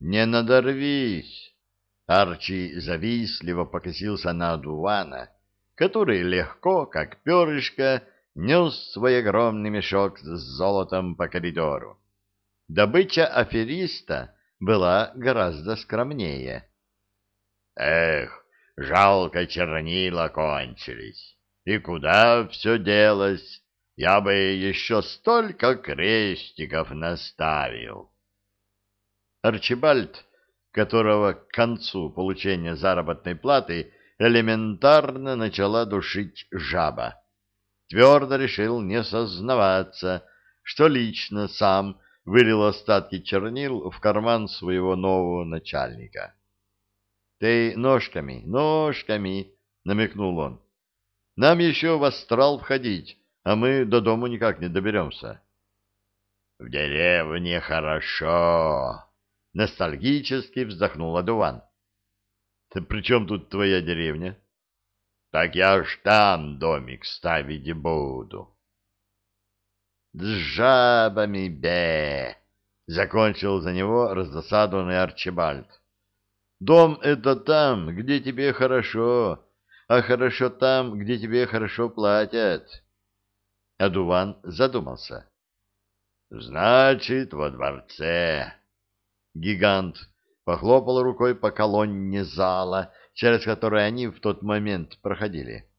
Не надорвись. Арчи завистливо покосился на одувана, который легко, как перышко, нес свой огромный мешок с золотом по коридору. Добыча афериста была гораздо скромнее. Эх, жалко чернила кончились. И куда все делось? Я бы еще столько крестиков наставил. Арчибальд, которого к концу получения заработной платы элементарно начала душить жаба, твердо решил не сознаваться, что лично сам вылил остатки чернил в карман своего нового начальника. — Ты ножками, ножками, — намекнул он. — Нам еще в астрал входить, а мы до дому никак не доберемся. — В деревне хорошо, — ностальгически вздохнул Адуван. — при чем тут твоя деревня? — Так я ж там домик ставить буду. — С жабами бе! — закончил за него раздосадованный Арчибальд. — Дом — это там, где тебе хорошо, а хорошо там, где тебе хорошо платят. Адуван задумался. — Значит, во дворце. Гигант похлопал рукой по колонне зала, через который они в тот момент проходили.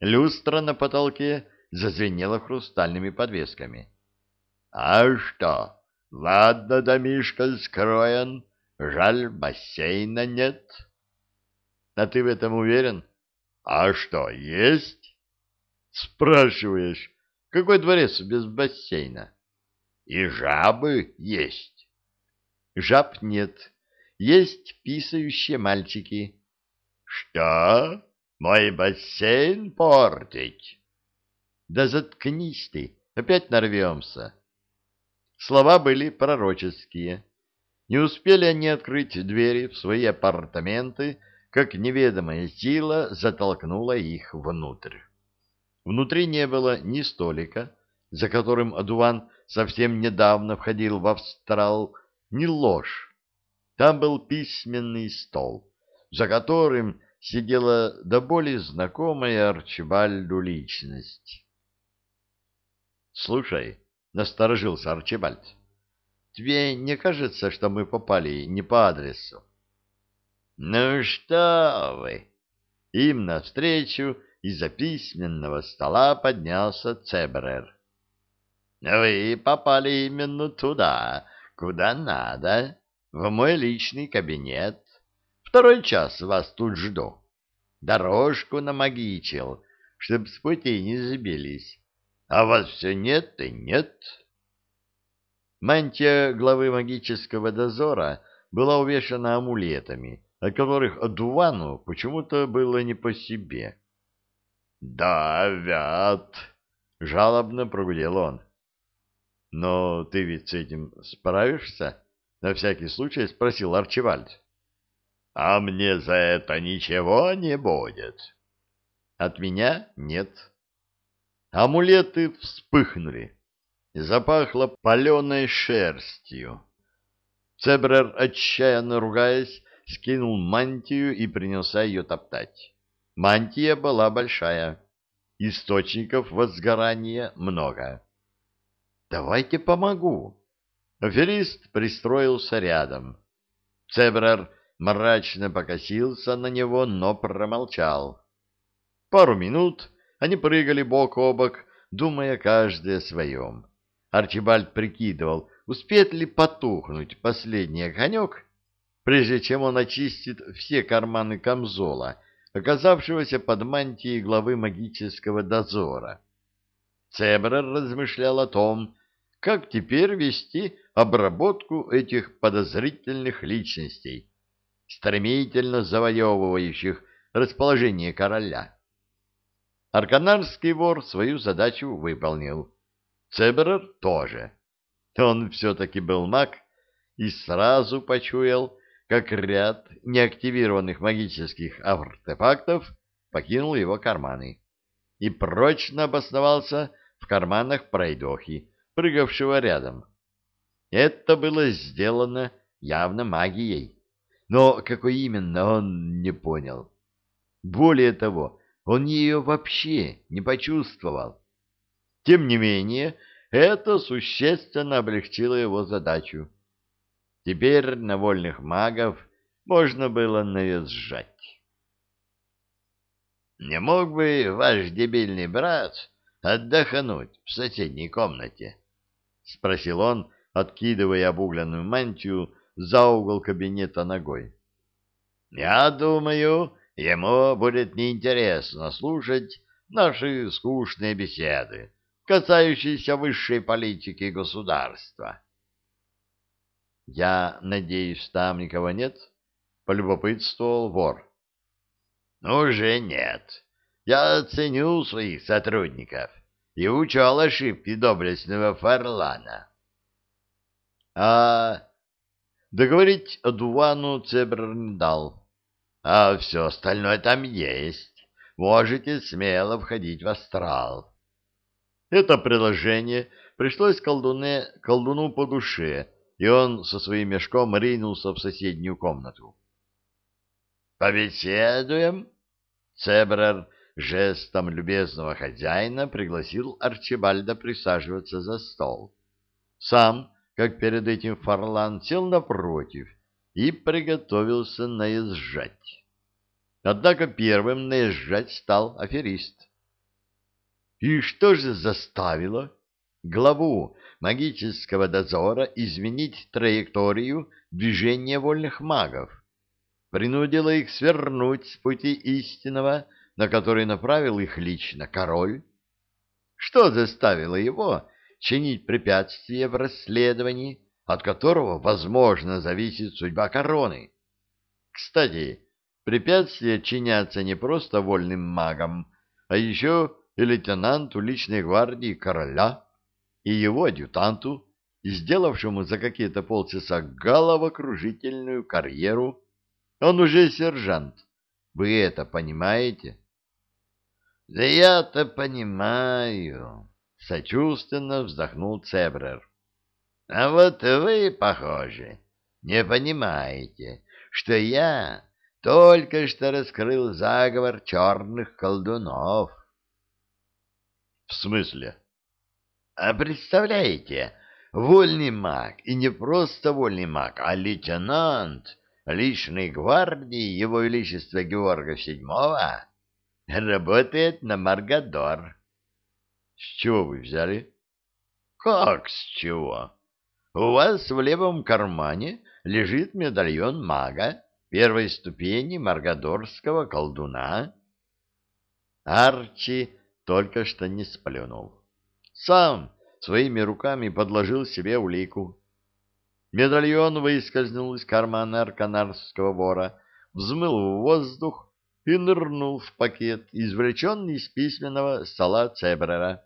Люстра на потолке зазвенела хрустальными подвесками. — А что? Ладно, домишко скроен, жаль, бассейна нет. — А ты в этом уверен? — А что, есть? — Спрашиваешь, какой дворец без бассейна? — И жабы есть. Жаб нет. Есть писающие мальчики. Что? Мой бассейн портить? Да заткнись ты, опять нарвемся. Слова были пророческие. Не успели они открыть двери в свои апартаменты, как неведомая сила затолкнула их внутрь. Внутри не было ни столика, за которым Адуван совсем недавно входил в австрал, не ложь. Там был письменный стол, за которым сидела до боли знакомая Арчибальду личность. — Слушай, — насторожился Арчибальд, — тебе не кажется, что мы попали не по адресу? — Ну что вы! Им навстречу из-за письменного стола поднялся Цебрер. — Вы попали именно туда, Куда надо? В мой личный кабинет. Второй час вас тут жду. Дорожку намагичил, чтоб с пути не сбились. А вас все нет и нет. Мантия главы магического дозора была увешана амулетами, от которых Адувану почему-то было не по себе. — Да, вят! — жалобно прогудел он. Но ты ведь с этим справишься? На всякий случай спросил Арчивальд. А мне за это ничего не будет. От меня нет. Амулеты вспыхнули. Запахло паленой шерстью. Цебрер, отчаянно ругаясь, скинул мантию и принялся ее топтать. Мантия была большая. Источников возгорания много. Давайте помогу. Аферист пристроился рядом. Цебрер мрачно покосился на него, но промолчал. Пару минут они прыгали бок о бок, думая каждый о своем. Арчибальд прикидывал, успеет ли потухнуть последний огонек, прежде чем он очистит все карманы камзола, оказавшегося под мантией главы магического дозора. Цебрер размышлял о том, как теперь вести обработку этих подозрительных личностей, стремительно завоевывающих расположение короля. Арканарский вор свою задачу выполнил. Цеберер тоже. Он все-таки был маг и сразу почуял, как ряд неактивированных магических артефактов покинул его карманы и прочно обосновался в карманах пройдохи, прыгавшего рядом. Это было сделано явно магией. Но какой именно, он не понял. Более того, он ее вообще не почувствовал. Тем не менее, это существенно облегчило его задачу. Теперь на вольных магов можно было наезжать. «Не мог бы ваш дебильный брат отдохнуть в соседней комнате?» — спросил он, откидывая обугленную мантию за угол кабинета ногой. «Я думаю, ему будет неинтересно слушать наши скучные беседы, касающиеся высшей политики государства». «Я надеюсь, там никого нет?» — полюбопытствовал вор. «Уже нет. Я ценю своих сотрудников и учел ошибки доблестного Фарлана». «А договорить Адувану Цебр не дал. А все остальное там есть. Можете смело входить в астрал». Это предложение пришлось колдуне, колдуну по душе, и он со своим мешком ринулся в соседнюю комнату. «Побеседуем?» Цебрер жестом любезного хозяина пригласил Арчибальда присаживаться за стол. Сам, как перед этим Фарлан, сел напротив и приготовился наезжать. Однако первым наезжать стал аферист. И что же заставило главу магического дозора изменить траекторию движения вольных магов? принудила их свернуть с пути истинного, на который направил их лично король? Что заставило его чинить препятствия в расследовании, от которого, возможно, зависит судьба короны? Кстати, препятствия чинятся не просто вольным магам, а еще и лейтенанту личной гвардии короля и его адъютанту, сделавшему за какие-то полчаса головокружительную карьеру он уже сержант. Вы это понимаете? Да я-то понимаю, сочувственно вздохнул Цебрер. А вот вы, похоже, не понимаете, что я только что раскрыл заговор черных колдунов. В смысле? А представляете, вольный маг, и не просто вольный маг, а лейтенант личной гвардии Его Величества Георга VII работает на Маргадор. — С чего вы взяли? — Как с чего? У вас в левом кармане лежит медальон мага первой ступени маргадорского колдуна. Арчи только что не сплюнул. Сам своими руками подложил себе улику. Медальон выскользнул из кармана арканарского вора, взмыл в воздух и нырнул в пакет, извлеченный из письменного стола Цебрера.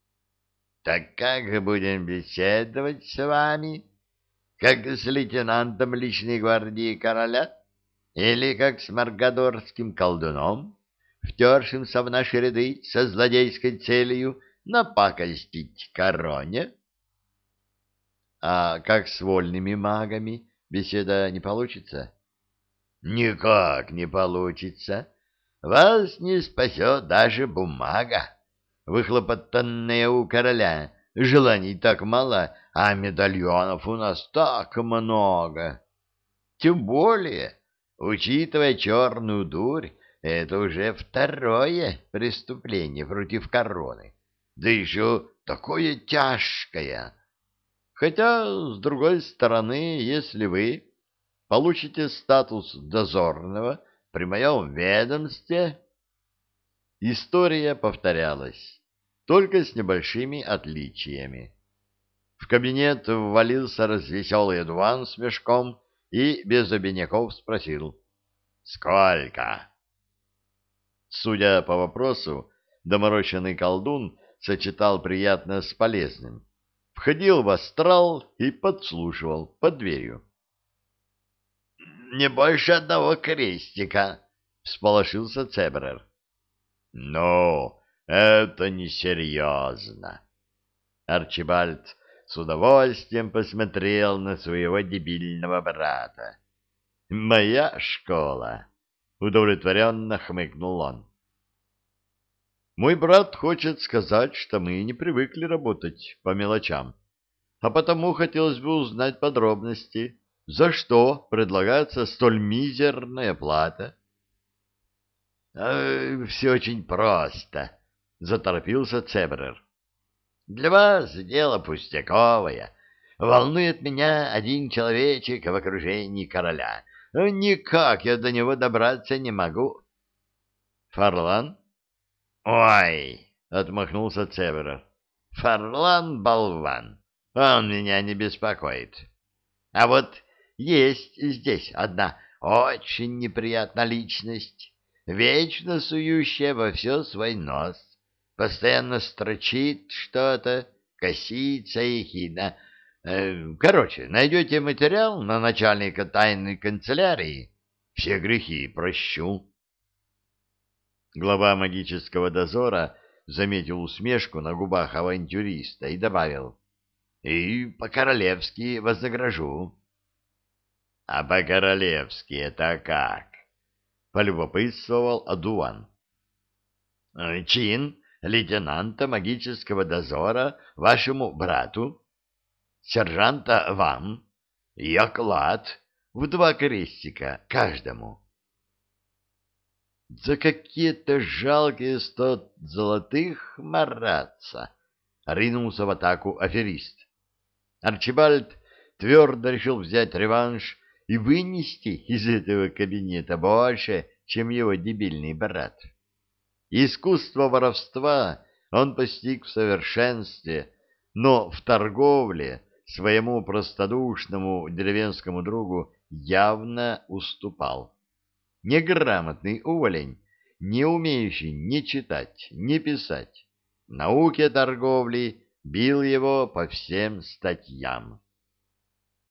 — Так как будем беседовать с вами? Как с лейтенантом личной гвардии короля? Или как с маргадорским колдуном, втершимся в наши ряды со злодейской целью напакостить короне? — а как с вольными магами? Беседа не получится? Никак не получится. Вас не спасет даже бумага, выхлопотанная у короля. Желаний так мало, а медальонов у нас так много. Тем более, учитывая черную дурь, это уже второе преступление против короны. Да еще такое тяжкое. Хотя, с другой стороны, если вы получите статус дозорного при моем ведомстве... История повторялась, только с небольшими отличиями. В кабинет ввалился развеселый Эдуан с мешком и без обиняков спросил «Сколько?». Судя по вопросу, доморощенный колдун сочетал приятное с полезным входил в астрал и подслушивал под дверью. — Не больше одного крестика, — всполошился Цебрер. — Ну, это несерьезно. Арчибальд с удовольствием посмотрел на своего дебильного брата. «Моя школа!» — удовлетворенно хмыкнул он. «Мой брат хочет сказать, что мы не привыкли работать по мелочам, а потому хотелось бы узнать подробности, за что предлагается столь мизерная плата». «Все очень просто», — заторопился Цебрер. Для вас дело пустяковое. Волнует меня один человечек в окружении короля. Никак я до него добраться не могу. Фарлан? Ой, отмахнулся Цеверер. Фарлан болван. Он меня не беспокоит. А вот есть здесь одна очень неприятная личность, вечно сующая во все свой нос постоянно строчит что-то, косится и. Э, короче, найдете материал на начальника тайной канцелярии, все грехи прощу. Глава магического дозора заметил усмешку на губах авантюриста и добавил, «И по-королевски вознагражу». «А по-королевски это как?» — полюбопытствовал Адуан. «Чин лейтенанта магического дозора вашему брату, сержанта вам и оклад в два крестика каждому. За какие-то жалкие сто золотых мараться, ринулся в атаку аферист. Арчибальд твердо решил взять реванш и вынести из этого кабинета больше, чем его дебильный брат. Искусство воровства он постиг в совершенстве, но в торговле своему простодушному деревенскому другу явно уступал. Неграмотный уволень, не умеющий ни читать, ни писать, науке торговли бил его по всем статьям.